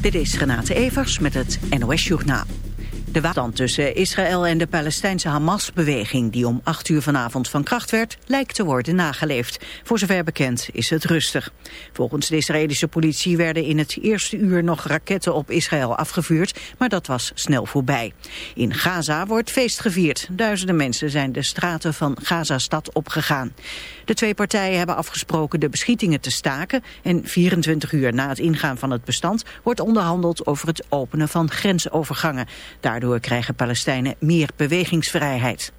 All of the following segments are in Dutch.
Dit is Renate Evers met het NOS Journaal. De waterstand tussen Israël en de Palestijnse Hamas-beweging... die om 8 uur vanavond van kracht werd, lijkt te worden nageleefd. Voor zover bekend is het rustig. Volgens de Israëlische politie werden in het eerste uur nog raketten op Israël afgevuurd... maar dat was snel voorbij. In Gaza wordt feest gevierd. Duizenden mensen zijn de straten van Gaza-stad opgegaan. De twee partijen hebben afgesproken de beschietingen te staken... en 24 uur na het ingaan van het bestand wordt onderhandeld over het openen van grensovergangen. Daardoor krijgen Palestijnen meer bewegingsvrijheid.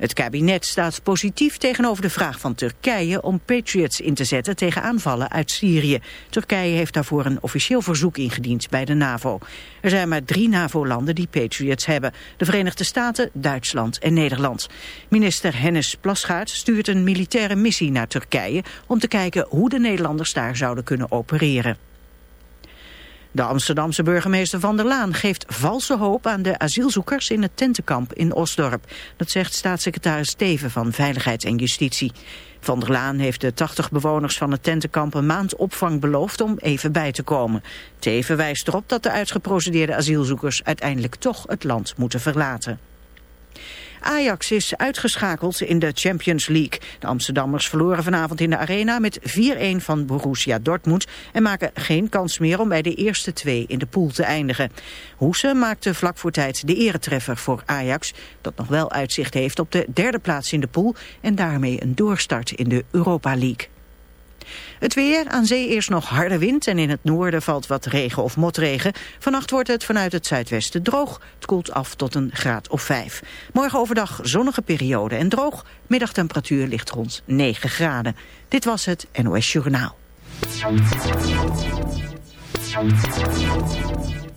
Het kabinet staat positief tegenover de vraag van Turkije om Patriots in te zetten tegen aanvallen uit Syrië. Turkije heeft daarvoor een officieel verzoek ingediend bij de NAVO. Er zijn maar drie NAVO-landen die Patriots hebben. De Verenigde Staten, Duitsland en Nederland. Minister Hennis Plasgaard stuurt een militaire missie naar Turkije om te kijken hoe de Nederlanders daar zouden kunnen opereren. De Amsterdamse burgemeester Van der Laan geeft valse hoop aan de asielzoekers in het tentenkamp in Osdorp. Dat zegt staatssecretaris Steven van Veiligheid en Justitie. Van der Laan heeft de 80 bewoners van het tentenkamp een maand opvang beloofd om even bij te komen. Teven wijst erop dat de uitgeprocedeerde asielzoekers uiteindelijk toch het land moeten verlaten. Ajax is uitgeschakeld in de Champions League. De Amsterdammers verloren vanavond in de arena met 4-1 van Borussia Dortmund... en maken geen kans meer om bij de eerste twee in de pool te eindigen. Hoese maakte vlak voor tijd de eretreffer voor Ajax... dat nog wel uitzicht heeft op de derde plaats in de pool... en daarmee een doorstart in de Europa League. Het weer, aan zee eerst nog harde wind en in het noorden valt wat regen of motregen. Vannacht wordt het vanuit het zuidwesten droog. Het koelt af tot een graad of 5. Morgen overdag zonnige periode en droog. Middagtemperatuur ligt rond 9 graden. Dit was het NOS Journaal.